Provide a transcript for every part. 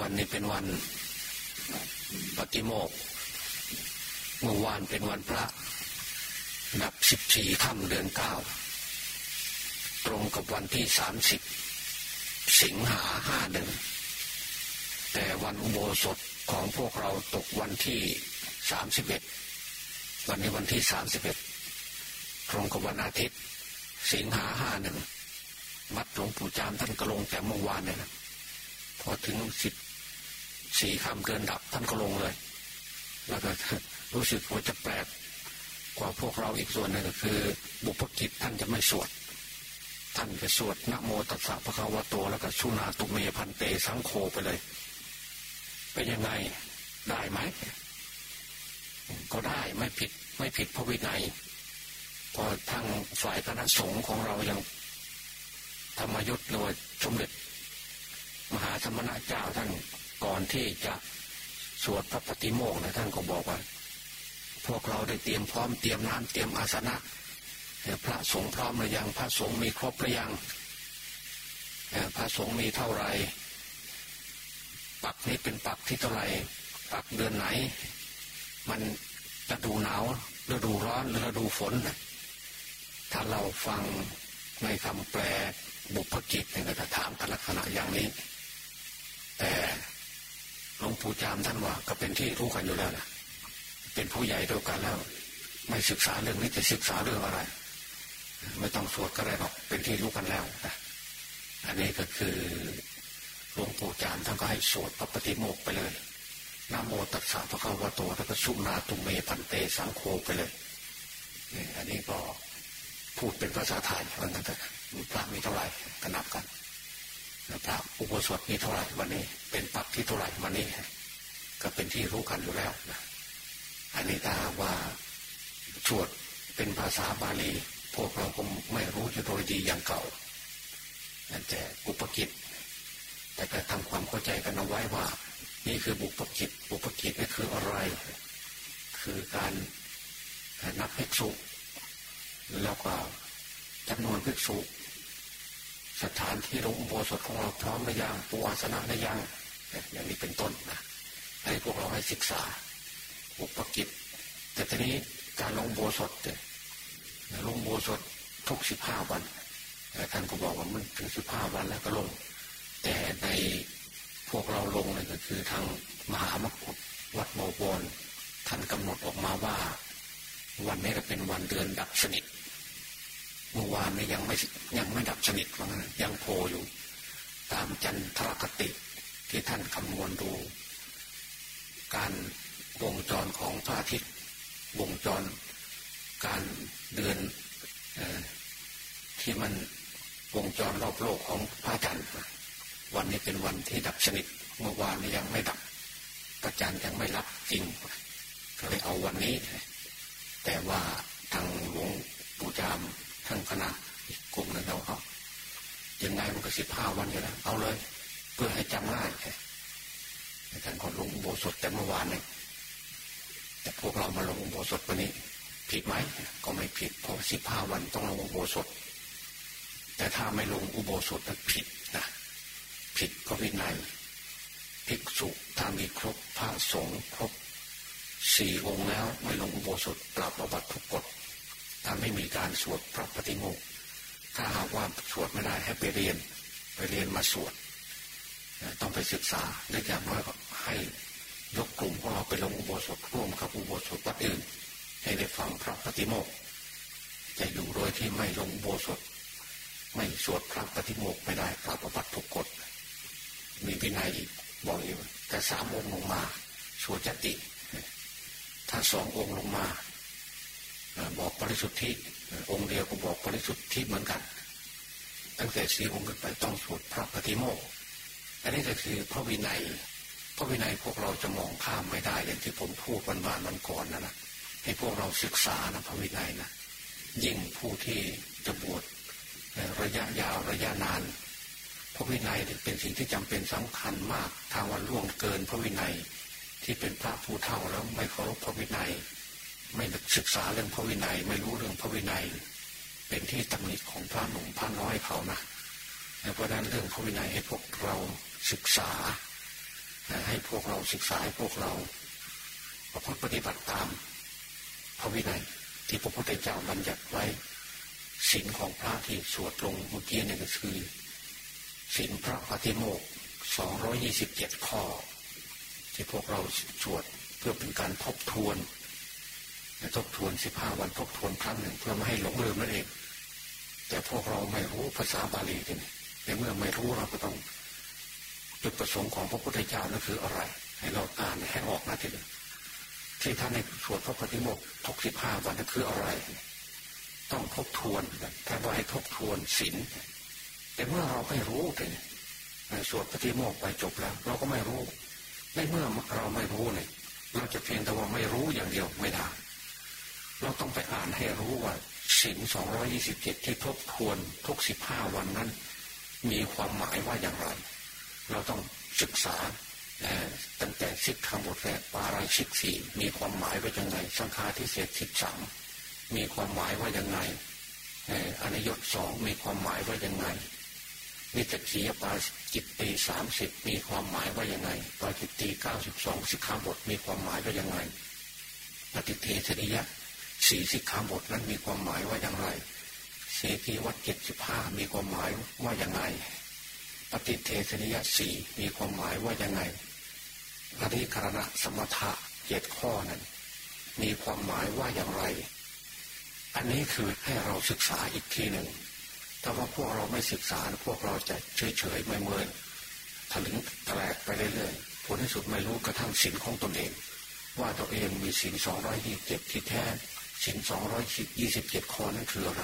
วันนี้เป็นวันปฏิโมกเมื่อวานเป็นวันพระ นับสิบสี่ค่ำเดือนเก้าตรงกับวันที่สามสิบสิงหาห้าหนึ่งแต่วันอุโบสถของพวกเราตกวันที่สามสิบเอ็ดวันนี้วันที่สามสิบเอ็ดตรงกับวันอาทิตย์ สิงหาห้าหนึ่งมัดหลวงปู่จามท่านก็ลงแต่เมื่อวานเนี่ยนะพอถึงสิบ สี่คำเดือนดับท่านก็ลงเลย แล้วก็รู้สึกว่าจะแปลกกว่าพวกเราอีกส่วนหนึ่งก็คือ บุพกิจท่านจะไม่สวด ท่านจะสวดนะโมตัสสะพระคาวะโตแล้วก็ชุนาตุเมพันเตสังโฆไปเลย เป็นยังไงได้ไหม ก็ได้ไม่ผิดไม่ผิดพระวินัยพอทางฝ่ายคณะสงฆ์ของเรายังธรรมยุทธ์หรือว่าสมเด็จมหาธรรมนาเจ้าท่าน ก่อนที่จะสวดพระปฏิโมกข์นะท่านก็บอกว่า พวกเราได้เตรียมพร้อมเตรียมน้ำเตรียมอาสนะพระสงฆ์พร้อมหรือยังพระสงฆ์มีครบหรือยังพระสงฆ์มีเท่าไรปักนี้เป็นปักที่เท่าไรปักเดือนไหน มันฤดูหนาวฤดูร้อนหรือฤดูฝน ถ้าเราฟังในคำแปลบุพกิจเนี่ยก็จะถามกันลักษณะอย่างนี้ งปู่จามท่านว่าก็เป็นที่รู้กันอยู่แล้วนะเป็นผู้ใหญ่เดียวกันแล้ว ไม่ศึกษาเรื่องนี้จะศึกษาเรื่องอะไร ไม่ต้องสวดก็ได้หรอกเป็นที่รู้กันแล้วนะอันนี้ก็คือหลวงปู่จามท่านก็ให้สวดพระปฏิโมกไปเลยนโมตัสสะพระคัมภีโตแล้วก็สุนาตุเมพันเตสังโฆไปเลยนี่อันนี้ก็พูดเป็นภาษาไทยวันนั้นพระมีเท่าไหร่ก็นับกัน พระอุโบสถมีเท่าไหร่วันนี้ เป็นปักที่เท่าไหร่วันนี้ ก็เป็นที่รู้กันอยู่แล้วนะอันนี้ถ้าว่าสวดเป็นภาษาบาลี พวกเราก็ไม่รู้จะโดยดีอย่างเก่าแต่อุปกิจ แต่ก็ทำความเข้าใจกันเอาไว้ว่า นี่คือบุปกิจบุปกิจนี่คืออะไร คือการนับภิกษุแล้วก็จำนวนภิกษุ สถานที่ลงอุโบสถของเราพร้อมหรือยังปูอาสนะหรือยังอย่างนี้เป็นต้นนะให้พวกเราให้ศึกษา อุปกิจ แต่ทีนี้การลงโบสถเนี่ยลงโบสถทุกสิบห้าวันท่านก็บอกว่ามันถึงสิบห้าวันแล้วก็ลง แต่ในพวกเราลงเนี่ยก็คือทางมหามกุฏวัดโมบนท่านกำหนดออกมาว่า วันนี้จะเป็นวันเดือนดับสนิท เมื่อวานนี้ยังไม่ยังไม่ดับสนิทว่างั้นยังโผล่อยู่ ตามจันทรคติที่ท่านคำนวณดู การวงจรของพระอาทิตย์วงจร การเดือนอที่มันวงจรรอบโลกของพระจันทร์วันนี้เป็นวันที่ดับสนิทเมื่อวานนี้ยังไม่ดับพระจันทร์ยังไม่รับจริงก็เลยเอาวันนี้ แต่ว่าทางหลวงปู่จาม ทั้งคณะกลุ่มนั้นเราเอายังไงมันก็สิบห้าวันอยู่แล้วเอาเลย เพื่อให้จำง่ายในการขอลงโบสถแต่เมื่อวานเนี่ยแต่พวกเรามาลงโบสถวันนี้ ผิดไหมก็ไม่ผิดเพราะสิบห้าวันต้องลงอุโบสถแต่ถ้าไม่ลงอุโบสถนั้นผิดนะผิดก็วินัยภิกษุถ้ามีครบพระสงฆ์ครบสี่องค์แล้ว ไม่ลงอุโบสถปรับประบัติทุกกฎ ไม่มีการสวดพระปฏิโมกถ้าหากว่าสวดไม่ได้ให้ไปเรียน ไปเรียนมาสวดต้องไปศึกษาในอย่างน้อยก็ให้ยกกลุ่มของเราไปลงอุโบสถร่วมกับอุโบสถวัดอื่น ให้ได้ฟังพระปฏิโมกจะอยู่โดยที่ไม่ลงอุโบสถ ไม่สวดพระปฏิโมกไม่ได้พระประบัติทุกกฎมีวินัยบอกอยู่แต่สามองค์ลงมาสวดจติ ถ้าสององค์ลงมา บอกปริสุทธิองค์เดียวก็บอกปริสุทธิเหมือนกัน ตั้งแต่สี่องค์ขึ้นไปต้องสวดพระปฏิโมกข์อันนี้ก็คือพระวินัย พระวินัยพวกเราจะมองข้ามไม่ได้อย่างที่ผมพูดวันวานวันก่อนนะนะให้พวกเราศึกษานะพระวินัยนะยิ่งผู้ที่จะบวชระยะยาวระยะนานพระวินัยเป็นสิ่งที่จำเป็นสำคัญมากทางวันล่วงเกินพระวินัย ที่เป็นพระผู้เฒ่าแล้วไม่เคารพพระวินัย ไม่ศึกษาเรื่องพระวินัย ไม่รู้เรื่องพระวินัย เป็นที่ตำหนิของพระหนุ่มพระน้อยเขานะเพราะนั้นเรื่องพระวินัยให้พวกเราศึกษา ให้พวกเราศึกษาให้พวกเราประพฤติปฏิบัติตาม พระวินัยที่พระพุทธเจ้าบัญญัติไว้ศีลของพระที่สวดลงเมื่อกี้นี่ก็คือศีลพระปฏิโมกสองร้อยี่สิบเจ็ดข้อ ที่พวกเราสวดเพื่อเป็นการทบทวน ทบทวนสิบห้าวันทบทวนครั้งหนึ่งเพื่อไม่ให้หลงลืมนั่นเอง แต่พวกเราไม่รู้ภาษาบาลีกันในเมื่อไม่รู้เราก็ต้องจุดประสงค์ของพระพุทธเจ้านั่นคืออะไร ให้เราอ่านให้ออกนะทีนี้ที่ท่านในสวดพระปฏิโมกข์ทุกสิบห้าวันนั่นคืออะไร ต้องทบทวนท่านว่าให้ทบทวนศีลแต่เมื่อเราไม่รู้เลยสวดปฏิโมกข์ไปจบแล้ว เราก็ไม่รู้ในเมื่อเราไม่รู้เนี่ยเราจะเพียงแต่ว่าไม่รู้อย่างเดียวไม่ได้ เราต้องไปอ่านให้รู้ว่าศีลสองร้อยี่สิบเจ็ดที่ทบทวนทุกสิบห้าวันนั้น มีความหมายว่าอย่างไร เราต้องศึกษาตั้งแต่สิกขาบทแรกปาราชิกสี่มีความหมายว่ายังไงสังฆาทิเศษสิบสามมีความหมายว่ายังไงอนิยตสองมีความหมายว่ายังไงนิจจียปาจิตตีสามสิบมีความหมายว่ายังไงปาจิตตีเก้าสิบสองสิกขาบทมีความหมายว่ายังไงปฏิเทศนิยะ สี่สิกขาบทนั้นมีความหมายว่าอย่างไรเสกีวัดเจ็ดสิบห้ามีความหมายว่าอย่างไงปฏิเทศนิยะสี่มีความหมายว่าอยังไงอธิคารณะสมถะเจ็ดข้อนั้น มีความหมายว่าอย่างไร อันนี้คือให้เราศึกษาอีกทีหนึ่งแต่ว่าพวกเราไม่ศึกษาพวกเราจะเฉยเฉยไม่เมินถลึงแตกไปเรื่อยๆผลที่สุดไม่รู้กระทั่งสินของตนเอง ว่าตัวเองมีสินสองร้อยยี่สิบเจ็ดที่แท้ สินสองร้อยยี่สิบเจ็ดข้อนั้นคืออะไร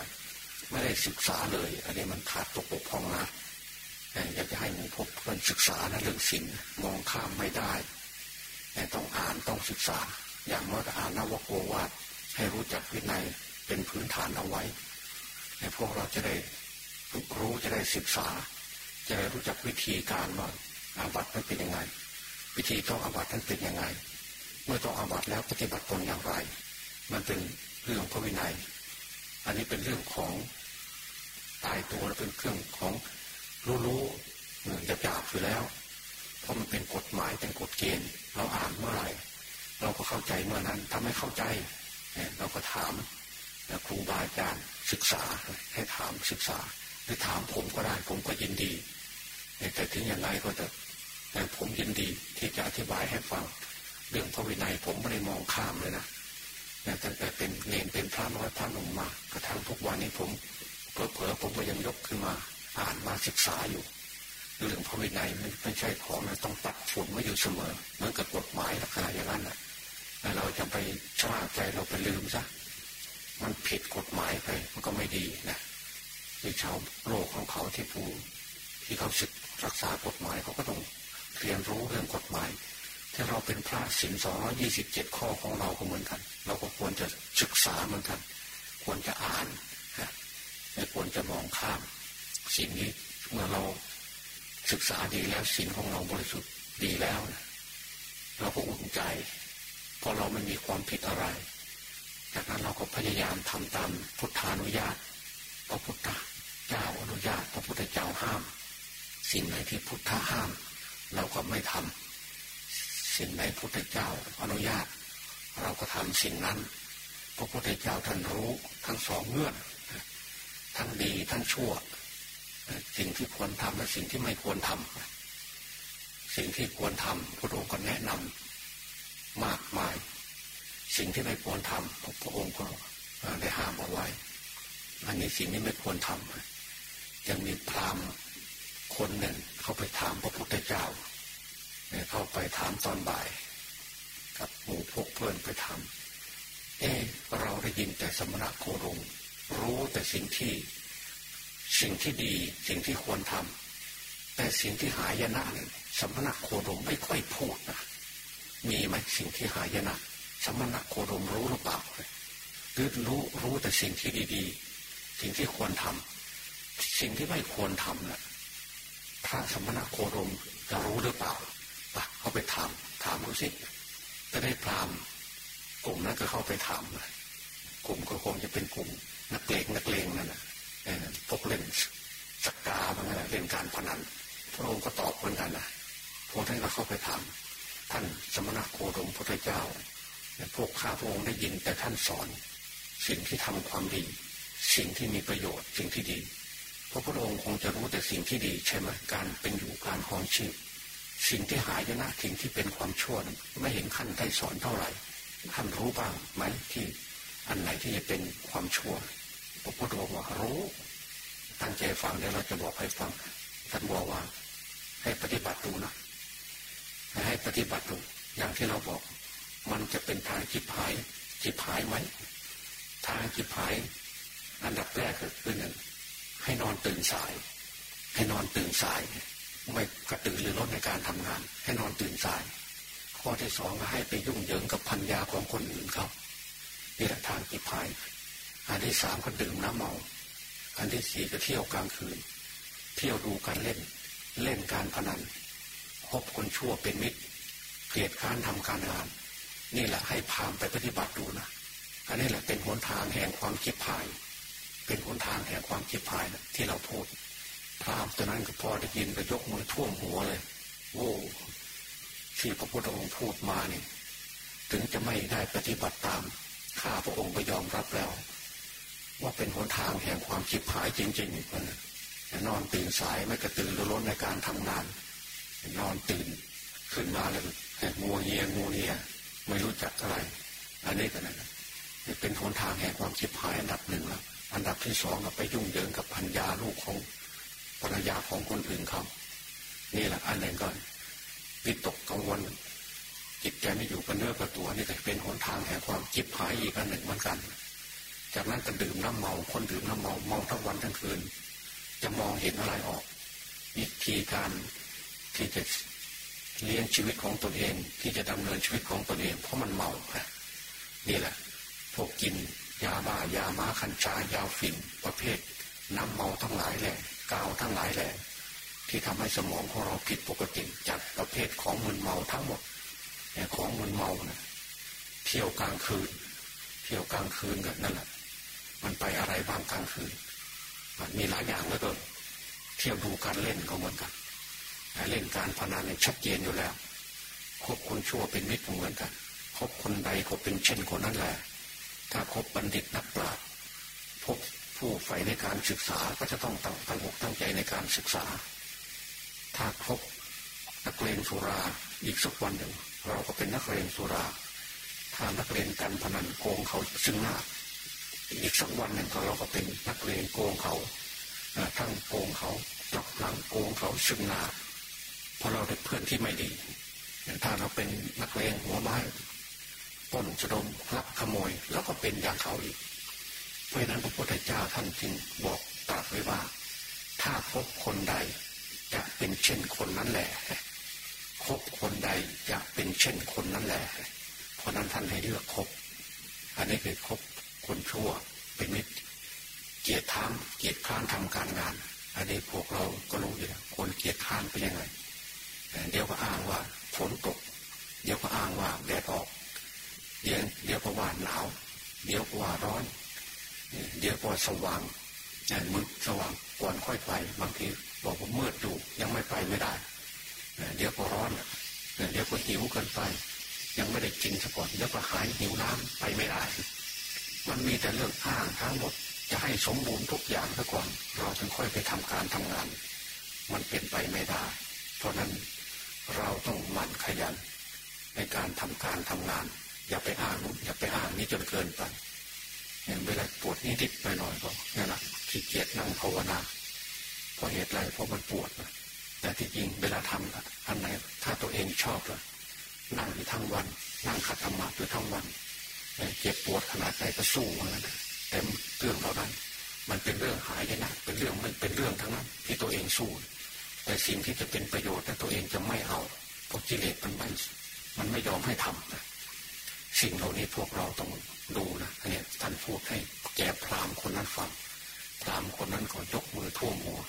ไม่ได้ศึกษาเลย อันนี้มันขาดตกบกพร่องนะอยากจะให้หมู่พบเพื่อนศึกษานะเรื่องสินมองข้ามไม่ได้ต้องอ่านต้องศึกษา อย่างน้อยก็อ่านนวโกวาดให้รู้จักวินัยเป็นพื้นฐานเอาไว้ให้พวกเราจะได้รู้จะได้ศึกษา จะได้รู้จักวิธีการว่าอาบัตินั้นเป็นยังไง วิธีต้องอาบัตินั้นเป็นยังไง เมื่อต้องอาบัติแล้วปฏิบัติตนอย่างไร มันเป็นเรื่องพระวินัย อันนี้เป็นเรื่องของตายตัวและเป็นเครื่องของรู้ๆจะจับอยู่แล้ว เพราะมันเป็นกฎหมายเป็นกฎเกณฑ์ เราอ่านเมื่อไหร่ เราก็เข้าใจเมื่อนั้นถ้าไม่เข้าใจ เราก็ถามครูบาอาจารย์ศึกษาให้ถามศึกษาหรือถามผมก็ได้ผมก็ยินดีแต่ถึงอย่างไรก็จะผมยินดีที่จะอธิบายให้ฟัง เรื่องพระวินัยผมไม่ได้มองข้ามเลยนะ ตั้งแต่เป็นเนนเป็นพระน้อยพระหนุ่มมากระทั่งทุกวันนี้ผมเผลอๆผมก็ยังยกขึ้นมา อ่านมาศึกษาอยู่เรื่องพระวินัยไม่ใช่ของนต้องตัดฝุ่นมาอยู่เสมอเหมือนกับกฎหมายลักษณะอย่างนั้นนะเราจะไปชราใจเราไปลืมซะมันผิดกฎหมายไปมันก็ไม่ดีนะที่ชาวโลกของเขาที่ผู้ที่เขาศึกรักษากฎหมายเขาก็ต้องเรียนรู้เรื่องกฎหมาย ถ้าเราเป็นพระสินสองร้อยี่สิบเจ็ดข้อของเราก็เหมือนกัน เราก็ควรจะศึกษาเหมือนกัน ควรจะอ่านนะไม่ควรจะมองข้าม สิ่งนี้เมื่อเราศึกษาดีแล้วสิ่งของเราบริสุทธิ์ดีแล้วนะเราก็อุ่นใจ เพราะเราไม่มีความผิดอะไร จากนั้นเราก็พยายามทำตามพุทธานุญาตพระพุทธเจ้าอนุญาตพระพุทธเจ้าห้าม สิ่งไหนที่พุทธห้าม เราก็ไม่ทำ สิ่งไหนพุทธเจ้าอนุญาต เราก็ทำสิ่งนั้นพระพุทธเจ้าท่านรู้ทั้งสองเงื่อนทั้งดีทั้งชั่ว สิ่งที่ควรทำและสิ่งที่ไม่ควรทำสิ่งที่ควรทำพระองค์ก็แนะนำมากมาย สิ่งที่ไม่ควรทำพระองค์ก็ได้ห้ามเอาไว้อันนี้สิ่งนี้ไม่ควรทำยังมีพราหมณ์คนหนึ่งเขาไปถามพระพุทธเจ้า เข้าไปถามตอนบ่าย กับหมู่พวกเพื่อนไปถามเออเราได้ยินแต่สมณะโคดมรู้แต่สิ่งที่สิ่งที่ดีสิ่งที่ควรทำแต่สิ่งที่หายนะเนี่ยสมณะโคดมไม่ค่อยพูดนะมีไหมสิ่งที่หายนะสมณะโคดมรู้หรือเปล่าหรือรู้รู้แต่สิ่งที่ดีๆ สิ่งที่ควรทำสิ่งที่ไม่ควรทำนะ่ะพระสมณะโคดมจะรู้หรือเปล่า เขาไปถามถามดูสิจะได้พรามกลุ่มนั้นก็เข้าไปถามกลุ่มก็คงจะเป็นกลุ่มนักเลงนักเลงนั่นแหละพวกเล่นสกกาบางอย่างเล่นการพนันพระองค์ก็ตอบเหมือนกันนะพพระท่านก็เข้าไปถามท่านสมณะโคดมพระเจ้าพวกข้าพระองค์ได้ยินแต่ท่านสอน สิ่งที่ทำความดี สิ่งที่มีประโยชน์สิ่งที่ดีพระพุทธองค์คงจะรู้แต่สิ่งที่ดีใช่ไหมการเป็นอยู่การครองชีพ สิ่งที่หายนะสิ่งที่เป็นความชั่วไม่เห็นขั้นได้สอนเท่าไหร่ท่านรู้บ้างไหมที่อันไหนที่จะเป็นความชั่วพระพุทธองค์ว่ารู้ ตั้งใจฟังเดี๋ยวเราจะบอกให้ฟังท่านบอกว่าให้ปฏิบัติดูนะให้ปฏิบัติดูอย่างที่เราบอก มันจะเป็นทางจิบหายจิบหายไหมทางจิบหาย อันดับแรกคือหนึ่งให้นอนตื่นสาย ให้นอนตื่นสาย ไม่กระตือรือร้นในการทำงาน ให้นอนตื่นสาย ข้อที่สองให้ไปยุ่งเหยิงกับพันยาของคนอื่นเขานี่แหละทางจิบหายอันที่สามก็ดื่มน้ำเมา อันที่สี่ก็เที่ยวกลางคืน เที่ยวดูการเล่น เล่นการพนันคบคนชั่วเป็นมิตร เกลียดค้านทำการงาน นี่แหละให้พามไปปฏิบัติดูนะอันนี้แหละเป็นหนทางแห่งความคิดพาย เป็นหนทางแห่งความคิดพายนะที่เราพูด พรามตัวนั้นก็พอได้ยินก็ยกมือท่วมหัวเลยโอ้ที่พระพุทธองค์พูดมานี่ถึงจะไม่ได้ปฏิบัติตามข้าพระองค์ก็ยอมรับแล้ว ว่าเป็นหนทางแห่งความคิดพายจริงๆมันนอนตื่นสายไม่กระตือรือร้นในการทำงาน นอนตื่นขึ้นมาแล้วงัวเงียงัวเงียไม่รู้จักอะไร อันนี้ก็นั่นเป็นหนทางแห่งความชิบหายอันดับหนึ่งแล้วอันดับที่สองก็ไปยุ่งเหยิงกับพันยาลูกของ ภรรยาของคนอื่นเขา นี่แหละอันหนึ่งก่อนวิตกกังวลจิตใจไม่อยู่กับเนื้อกับตัวนี่ก็เป็นหนทางแห่งความจิบหายอีกอันหนึ่งเหมือนกัน จากนั้นก็ดื่มน้ำเมาคนดื่มน้ำเมาเมาทั้งวันทั้งคืน จะมองเห็นอะไรออก วิธีการที่จะเลี้ยงชีวิตของตนเองที่จะดำเนินชีวิตของตนเอง เพราะมันเมาค่ะนี่แหละ พวกกินยาบ้ายาม้าคัญชายาฝิ่นประเภทน้ำเมาทั้งหลายแหละ กาวทั้งหลายแหละที่ทำให้สมองของเราผิดปกติจากประเภทของมึนเมาทั้งหมดของมึนเมานะเที่ยวกลางคืน เที่ยวกลางคืนกันนั่นแหละมันไปอะไรบางกลางคืน มันมีหลายอย่างแล้วก็เที่ยวดูการเล่นก็เหมือนกันเล่นการพนันชัดเจนอยู่แล้วคบคนชั่วเป็นมิตรเหมือนกันคบคนใดก็เป็นเช่นคนนั้นแหละ ถ้าคบบัณฑิตนักปราชญ์พบ ผู้ใฝ่ในการศึกษาก็จะต้องตั้งตั้งอกตั้งใจในการศึกษา ถ้าคบนักเรียนสุราอีกสักวันหนึ่ง เราก็เป็นนักเรียนสุรา ถ้านักเรียนการพนันโกงเขาซึ่งหน้า อีกสักวันหนึ่งเราก็เป็นนักเรียนโกงเขาทั้งโกงเขาจับหลังโกงเขาซึ่งหน้าเพราะเราเป็นเพื่อนที่ไม่ดีถ้าเราเป็นนักเลงหัวไม้ป้นจะดมลักขโมยแล้วก็เป็นอย่างเขาอีก เพราะนั้นพระพุทธเจ้าท่านจึงบอกตรัสไว้ว่า ถ้าคบคนใดจะเป็นเช่นคนนั้นแหละคบคนใดจะเป็นเช่นคนนั้นแหละ เพราะนั้นท่านให้เลือกคบ อันนี้คือคบคนชั่วเป็นมิตรเกียรติทามเกียรติข้านทำการงาน อันนี้พวกเราก็รู้อยู่แล้วคนเกียรติข้านเป็นยังไงเดี๋ยวก็อ้างว่าฝนตก เดี๋ยวก็อ้างว่าแดดออก เดี๋ยวเดี๋ยวก็ว่าหนาว เดี๋ยวก็ว่าร้อน เดี๋ยวก็สว่างมึงสว่างก่อนค่อยไปบางทีบอกว่ามืดอยู่ยังไม่ไปไม่ได้เดี๋ยวก็ร้อนเดี๋ยวก็หิวเกินไป ยังไม่ได้กินซะก่อนเดี๋ยวก็หายหิวน้ำไปไม่ได้ มันมีแต่เรื่องอ้างทั้งหมดจะให้สมบูรณ์ทุกอย่างซะก่อน เราจึงค่อยไปทำการทำงาน มันเป็นไปไม่ได้ เพราะนั้นเราต้องหมั่นขยัน ในการทำการทำงาน อย่าไปอ้างนู้นอย่าไปอ้างนี้จนเกินไป เวลาปวดนิดนิดหน่อยๆก็นี่แหละขี้เกียจนั่งภาวนาเพราะเหตุไรเพราะมันปวดนะแต่ที่จริงเวลาทำอันไหนถ้าตัวเองชอบละนั่งอยู่ทั้งวัน นั่งขัดธรรมะอยู่ทั้งวันเจ็บปวดขนาดไหนก็สู้มันนแต่เรื่องเรานั้น มันเป็นเรื่องหายนะเป็นเรื่องมันเป็นเรื่องทั้งนั้นที่ตัวเองสู้ แต่สิ่งที่จะเป็นประโยชน์แต่ตัวเองจะไม่เอาเพราะกิเลสมันไม่มันไม่ยอมให้ทำนะสิ่งเหล่านี้พวกเราต้อง ดูนะเนี่ยท่านพูดให้แก่พรามคนนั้นฟังพรามคนนั้นก็ยกมือท่วมหัว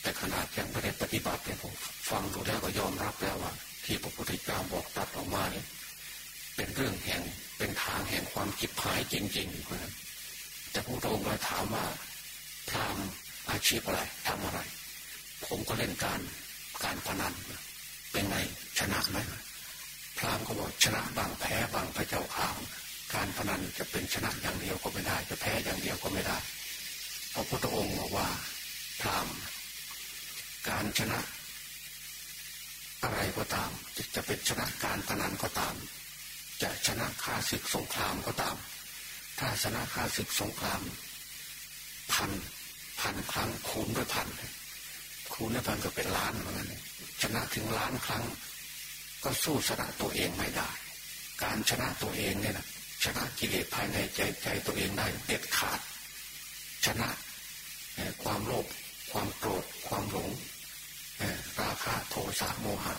แต่ขนาดยังไม่ได้ปฏิบัติเนี่ยผมฟังดูแล้วก็ยอมรับแล้วว่า ที่พระพุทธเจ้าบอกตัดออกมาเนี่ยเป็นเรื่องแห่งเป็นทางแห่งความจิบหายจริงๆนะแต่พระองค์มาถามว่าพรามอาชีพอะไรทำอะไร ผมก็เล่นการการพนันเป็นไงชนะไหมพรามก็บอกชนะบางแพ้บางพระเจ้าข่าว การพนันจะเป็นชนะอย่างเดียวก็ไม่ได้ จะแพ้อย่างเดียวก็ไม่ได้พระพุทธองค์บอกว่าพรามการชนะ อะไรก็ตาม จะเป็นชนะการพนันก็ตาม จะชนะข้าศึกสงครามก็ตาม ถ้าชนะข้าศึกสงคราม พันพันครั้งคูณด้วยพันคูณด้วยพันก็เป็นล้านเหมือนกันชนะถึงล้านครั้ง ก็สู้ชนะตัวเองไม่ได้ การชนะตัวเองเนี่ยนะ ชนะกิเลสภายในใจใจตัวเองได้เด็ดขาด ชนะความโลภความโกรธความหลงราคะโทสะโมหะ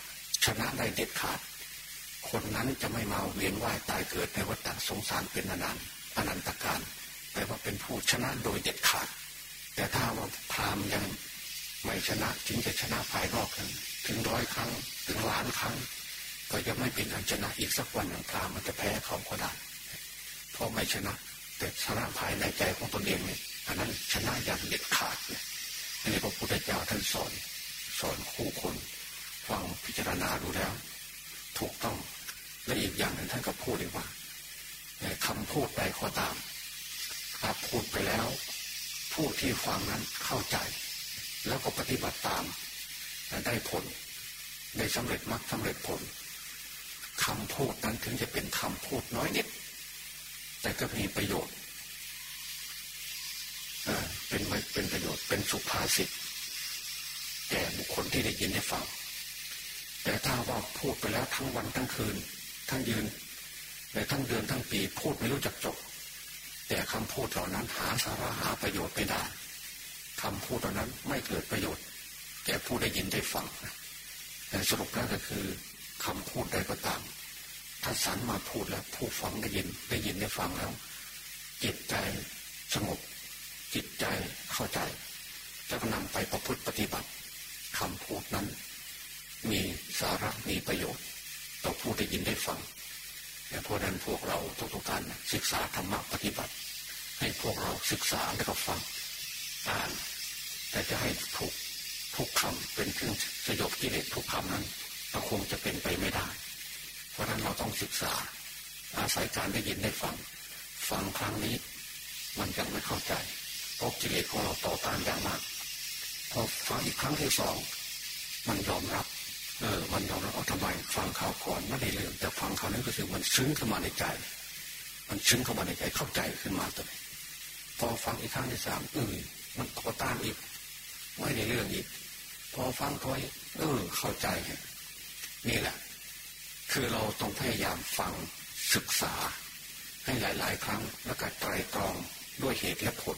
ชนะได้เด็ดขาด คนนั้นจะไม่มาเวียนว่ายตายเกิดในวัฏสงสารเป็นอนันต์อนันตการแปลว่าเป็นผู้ชนะโดยเด็ดขาด แต่ถ้าว่าพรามยังไม่ชนะถึงจะชนะภายนอกกันถึงร้อยครั้ง ถึงล้านครั้ง ก็จะไม่เป็นอันชนะอีกสักวันหนึ่งพรามมันจะแพ้เขาก็ได้ พราะไม่ชนะ แต่ชนะภายในใจของตนเองเนี่ยอันนั้นชนะอย่างเด็ดขาดเนี่ยนี่พระพุทธเจ้าท่านสอนสอนคู่คนฟังพิจารณาดูแล้ว ถูกต้องและอีกอย่างหนึ่งท่านก็พูดอีกว่าคำพูดใดก็ตามถ้าพูดไปแล้ว ผู้ที่ฟังนั้นเข้าใจ แล้วก็ปฏิบัติตามได้ผลได้สำเร็จมรรคสาเร็จผลคำพูดนั้นถึงจะเป็นคำพูดน้อยนิด แต่ก็มีประโยชน์เป็นเป็นประโยชน์เป็นสุภาษิตแก่บุคคลที่ได้ยินได้ฟัง แต่ถ้าว่าพูดไปแล้วทั้งวันทั้งคืน ทั้งยืนและทั้งเดือนทั้งปีพูดไม่รู้จักจบ แต่คำพูดเหล่านั้นหาสาระหาประโยชน์ไม่ได้คำพูดเหล่านั้นไม่เกิดประโยชน์แก่ผู้ได้ยินได้ฟังแต่สรุปแล้วก็คือคำพูดใดก็ตาม ถ้าสันมาพูดแล้ว ผู้ฟังได้ยินได้ยินได้ฟังแล้ว จิตใจสงบ จิตใจเข้าใจ จะนำไปประพฤติปฏิบัติคำพูดนั้น มีสาระมีประโยชน์ ต่อผู้ได้ยินได้ฟังแต่พวกนั้นพวกเราทุกๆท่านศึกษาธรรมะปฏิบัติ ให้พวกเราศึกษาแล้วก็ฟังอ่านแต่จะให้ถูกทุกคำเป็นเครื่องสยบกิเลสทุกคำนั้นเราคงจะเป็นไปไม่ได้ เพราะนั้นเราต้องศึกษา อาศัยการได้ยินได้ฟัง ฟังครั้งนี้ มันยังไม่เข้าใจเพราะกิเลสของเราต่อต้านอย่างมากพอฟังอีกครั้งที่สองมันยอมรับเออมันยอมรับเอาทำไมฟังข่าวก่อนไม่ได้เรื่องแต่ฟังข่าวนั้นก็คือมันซึ้งเข้ามาในใจ มันซึ้งเข้ามาในใจเข้าใจขึ้นมาตัวนี้พอฟังอีกครั้งที่สามเออมันต่อต้านอีกไม่ได้เรื่องอีกพอฟังถอยเออเข้าใจนี่แหละ คือเราต้องพยายามฟังศึกษา ให้หลาย ๆ ครั้งแล้วก็ไตรตรองด้วยเหตุและผล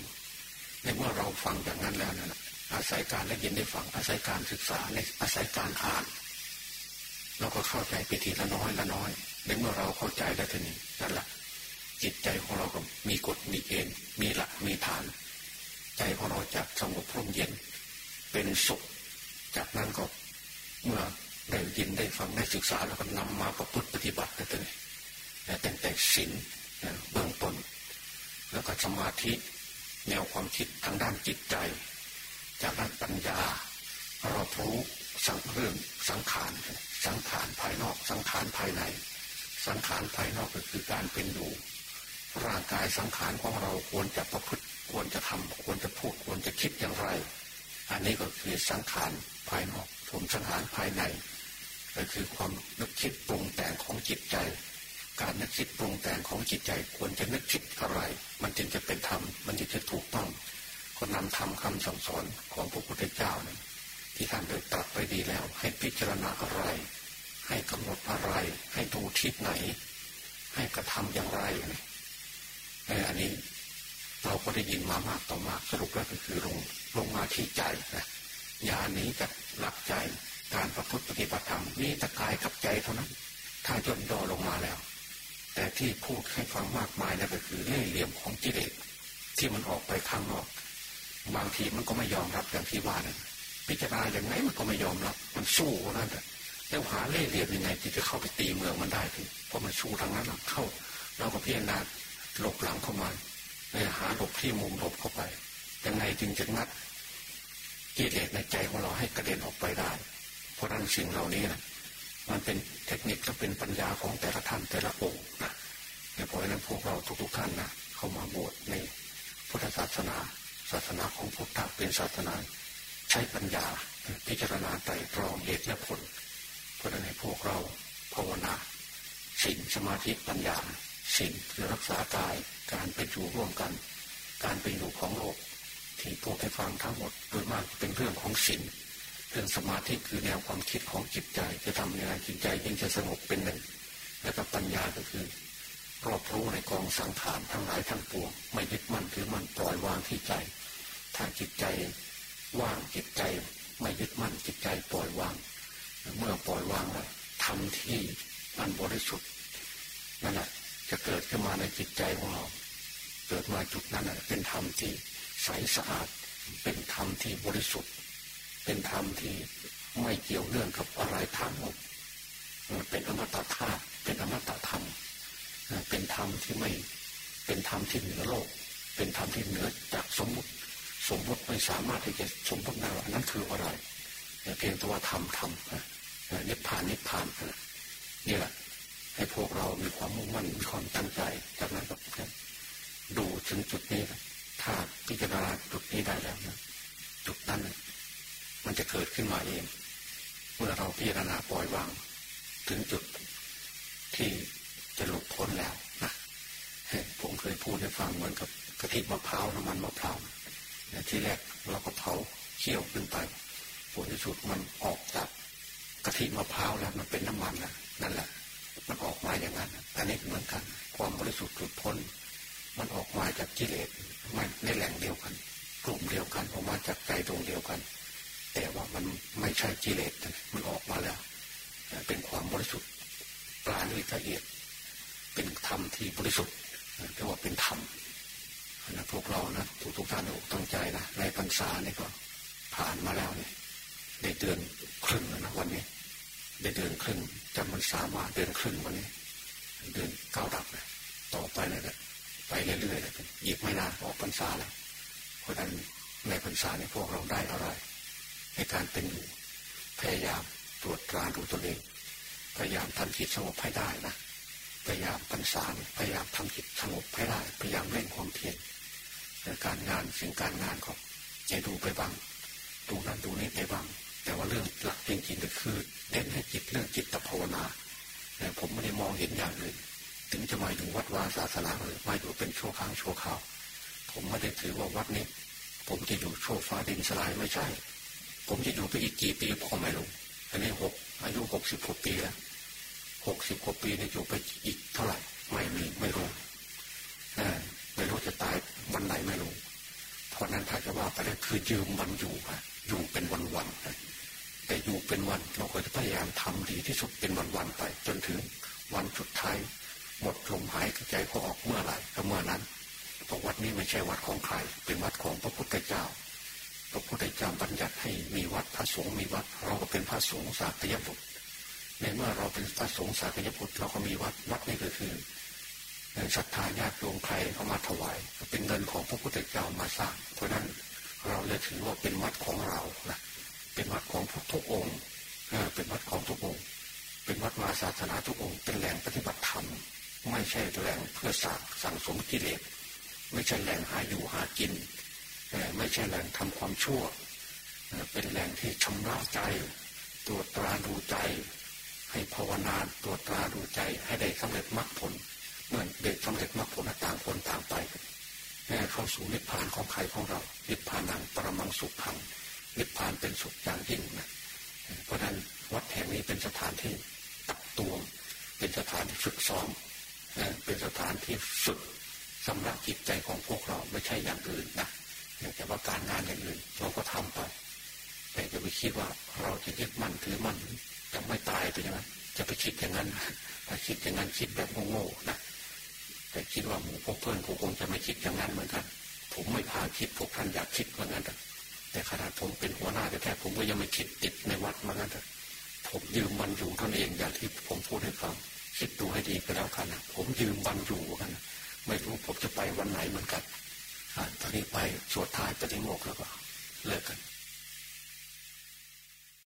ในเมื่อเราฟังอย่างนั้นแล้วนั่นแหละอาศัยการได้ยินได้ฟังอาศัยการศึกษาในอาศัยการอ่าน เราก็เข้าใจไปทีละน้อยละน้อยในเมื่อเราเข้าใจแล้วทีนี้นั่นแหละจิตใจของเราก็มีกฎมีเกณฑ์มีหลักมีฐาน ใจของเราจะสงบร่มเย็น เป็นสุข จากนั้นก็เมื่อ ได้ยินได้ฟังได้ศึกษาแล้วก็นำมาประพฤติปฏิบัติแต่นี้แต่แต่ศีลเบื้องต้น แล้วก็สมาธิแนวความคิดทางด้านจิตใจ จากนั้นปัญญาเรอบรู้สังเรื่องสังขารสังขารภายนอกสังขารภายใน สังขารภายนอกก็คือการเป็นอยู่ร่างกายสังขารของเราควรจะประพฤติควรจะทำควรจะพูดควรจะคิดอย่างไร อันนี้ก็คือสังขารภายนอกผมสังขารภายใน ก็คือความนึกคิดปรุงแต่งของจิตใจ การนึกคิดปรุงแต่งของจิตใจ ควรจะนึกคิดอะไร มันจึงจะเป็นธรรม มันจึงจะถูกต้อง ก็นำทำคำสั่งสอนของพระพุทธเจ้านี่ที่ท่านได้ตรัสไปดีแล้ว ให้พิจารณาอะไร ให้กำหนดอะไร ให้ดูทิศไหน ให้กระทำอย่างไรนี่อันนี้เราก็ได้ยินมามากต่อมากสรุปแล้วก็คือลงลงมาที่ใจนะยานี้กับหลักใจ การประพฤติปฏิบัติธรรมนี่ตะกายกับใจเท่านั้น ถ้าจนดอลงมาแล้ว แต่ที่พูดให้ฟังมากมายนั่นก็คือเล่ห์เหลี่ยมของกิเลสที่มันออกไปข้างนอก บางทีมันก็ไม่ยอมรับอย่างที่ว่านะพิจารณาอย่างไงมันก็ไม่ยอมรับ มันสู้นั่นแหละแล้วหาเล่ห์เหลี่ยมยังไงที่จะเข้าไปตีเมืองมันได้ทีเพราะมันสู้ทางนั้นเข้า เราก็พิจารณาหลบหลังเข้ามาหาหลบที่มุมหลบเข้าไปยังไงจึงจะงัดกิเลสในใจของเราให้กระเด็นออกไปได้ เพราะนั้นสิ่งเหล่านี้นะมันเป็นเทคนิคและเป็นปัญญาของแต่ละท่านแต่ละองค์นะเพราะฉะนั้นพวกเราทุกๆท่านนะเข้ามาบวชในพุทธศาสนา ศาสนาของพุทธะเป็นศาสนา ใช้ปัญญาพิจารณาไตรตรองเหตุและผล เพราะฉะนั้นพวกเราภาวนาสิ่งสมาธิปัญญาสิ่งคือรักษากายการเป็นอยู่ร่วมกัน การเป็นอยู่ของโลกที่พวกให้ฟังทั้งหมดโดยมากเป็นเรื่องของสิ่ง เรื่องสมาธิคือแนวความคิดของจิตใจ จะทำยังไงจิตใจยิ่งจะสงบเป็นหนึ่ง แล้วก็ปัญญาก็คือรอบรู้ในกองสังขารทั้งหลายทั้งปวงไม่ยึดมั่นถือมั่นปล่อยวางที่ใจ ถ้าจิตใจว่างจิตใจ ไม่ยึดมั่นจิตใจปล่อยวาง เมื่อปล่อยวางแล้วทำที่มันบริสุทธิ์นั่นแหละจะเกิดขึ้นมาในจิตใจของเรา เกิดมาจุดนั้นเป็นธรรมที่ใสสะอาด เป็นธรรมที่บริสุทธิ์ เป็นธรรมที่ไม่เกี่ยวเนื่องกับอะไรทั้งหมดเป็นอมตะธาตุเป็นอมตะธรรม เป็นธรรมที่ไม่เป็นธรรมที่เหนือโลก เป็นธรรมที่เหนือจากสมมติสมมติไม่สามารถที่จะสมมติได้ว่านั้นคืออะไรเพียงตัวธรรมธรรมนิพพานนิพพานนี่แหละให้พวกเรามีความมุ่งมั่นมีความตั้งใจจากนั้นก็ดูถึงจุดนี้ถ้าพิจารณาจุดนี้ได้แล้วนะจุดนั้น มันจะเกิดขึ้นมาเอง เมื่อเราพิจารณาปล่อยวาง ถึงจุดที่จะหลุดพ้นแล้วนะผมเคยพูดให้ฟังเหมือนกับกะทิมะพร้าวน้ำมันมะพร้าวที่แรกเราก็เผาเคี่ยวขึ้นไปผลที่สุดมันออกจากกะทิมะพร้าวแล้วมันเป็นน้ำมันแล้วนั่นแหละ มันออกมาอย่างนั้นอันนี้เหมือนกัน ความบริสุทธิ์หลุดพ้น มันออกมาจากกิเลสมันในแหล่งเดียวกัน กลุ่มเดียวกันออกมาจากใจตรงเดียวกัน แต่ว่ามันไม่ใช่กิเลสมันออกมาแล้ว เป็นความบริสุทธิ์ปราณีละเอียด เป็นธรรมที่บริสุทธิ์เรียกว่าเป็นธรรมนะพวกเรานะทุกทุกท่านอกตั้งใจนะในพรรษาเนี่ยก็ผ่านมาแล้วเนี่ยได้เดือนครึ่งแล้วนะวันนี้ ได้เดือนครึ่งจำมันสามารถเดือนครึ่งวันนี้ เดือนเก้าดับเลยต่อไปเลยไปเรื่อยๆเลยหยิบไม่นานออกพรรษาแล้วเพราะนั้นในพรรษาเนี่ยพวกเราได้อะไร ในการเป็นอยู่พยายามตรวจตราดูตัวเอง พยายามทำจิตสงบให้ได้นะ พยายามพรรษารพยายามทำจิตสงบให้ได้ พยายามเล่นความเพียรในการงานสิ่งการงานก็จะดูไปบ้างดูนั้นดูนี้ไปบ้าง แต่ว่าเรื่องหลักจริงๆก็คือเน้นให้จิตเรื่องจิตภาวนาแต่ผมไม่ได้มองเห็นอย่างอื่นถึงจะมาอยู่วัดวาศาสนาเลยมาอยู่เป็นชั่วครั้งชั่วคราว ผมไม่ได้ถือว่าวัดนี้ ผมจะอยู่โชฟ้าดินสลายไม่ใช่ ผมจะอยู่ไปอีกกี่ปีผมไม่รู้อันนี้หกอายุหกสิบหกปีแล้วหกสิบกว่าปีเนี่ยอยู่ไปอีกเท่าไหร่ไม่มีไม่รู้ไม่รู้จะตายวันไหนไม่รู้ เพราะนั้นถ้าจะว่าไปแล้วคือยืมวันอยู่อยู่เป็นวันๆแต่อยู่เป็นวันเราก็จะพยายามทำดีที่สุดเป็นวันๆไป จนถึงวันสุดท้ายหมดลมหายใจเขาออกเมื่อไหร่ก็เมื่อนั้นเพราะวัดนี้ไม่ใช่วัดของใคร เป็นวัดของพระพุทธเจ้า ระพุทธเจ้าบัญญัติให้มีวัดพระสงฆ์มีวัด เราก็เป็นพระสงฆ์สากยบุตรในเมื่อเราเป็นพระสงฆ์สากยบุตรเราก็มีวัดวัดนี้ก็คือศรัทธาญาติโยมใครเขามาถวาย เป็นเงินของพระพุทธเจ้ามาสร้าง เพราะนั้นเราเลยถือว่าเป็นวัดของเรานะเป็นวัดของทุกองค์เป็นวัดของทุกองค์ เป็นวัดมาศาสนาทุกองค์ เป็นแหล่งปฏิบัติธรรม ไม่ใช่แหล่งเพื่อสักสั่งสมกิเลสไม่ใช่แหล่งหาอยู่หากิน ไม่ใช่แหล่งทำความชั่ว เป็นแหล่งที่ชำระใจตรวจตราดูใจ ให้ภาวนาตรวจตราดูใจให้ได้สำเร็จมรรคผลเมื่อเด็กสำเร็จมรรคผลต่างคนต่างไปเข้าสู่นิพพานของใครของเรา นิพพานังปรมังสุขขังนิพพานเป็นสุขอย่างยิ่งนะเพราะนั้นวัดแห่งนี้เป็นสถานที่ตักตวง เป็นสถานที่ฝึกซ้อมเป็นสถานที่ฝึกสำหรับจิตใจของพวกเราไม่ใช่อย่างอื่นนะ แต่ว่าการงานอย่างอื่นเราก็ทำไป แต่จะไปคิดว่าเราจะยึดมั่นถือมั่นจะไม่ตายไปอย่างนั้นจะไปคิดอย่างนั้นถ้าคิดอย่างนั้นคิดแบบโง่ๆนะแต่คิดว่าหมู่พวกเพื่อนคงจะไม่คิดอย่างนั้นเหมือนกัน ผมไม่พาคิดพวกท่านอยากคิดเหมือนกันแต่ขนาดผมเป็นหัวหน้าแต่แท้ผมก็ยังไม่คิดติดในวัดมางั้นผมยืมวันอยู่ท่านเองอย่างที่ผมพูดให้ฟังคิดดูให้ดีก็แล้วกันนะผมยืมวันอยู่กัน ไม่รู้ผมจะไปวันไหนเหมือนกัน ตอนนี้ไปสวดท้ายปฏิโมกข์แล้วก็เลิกกัน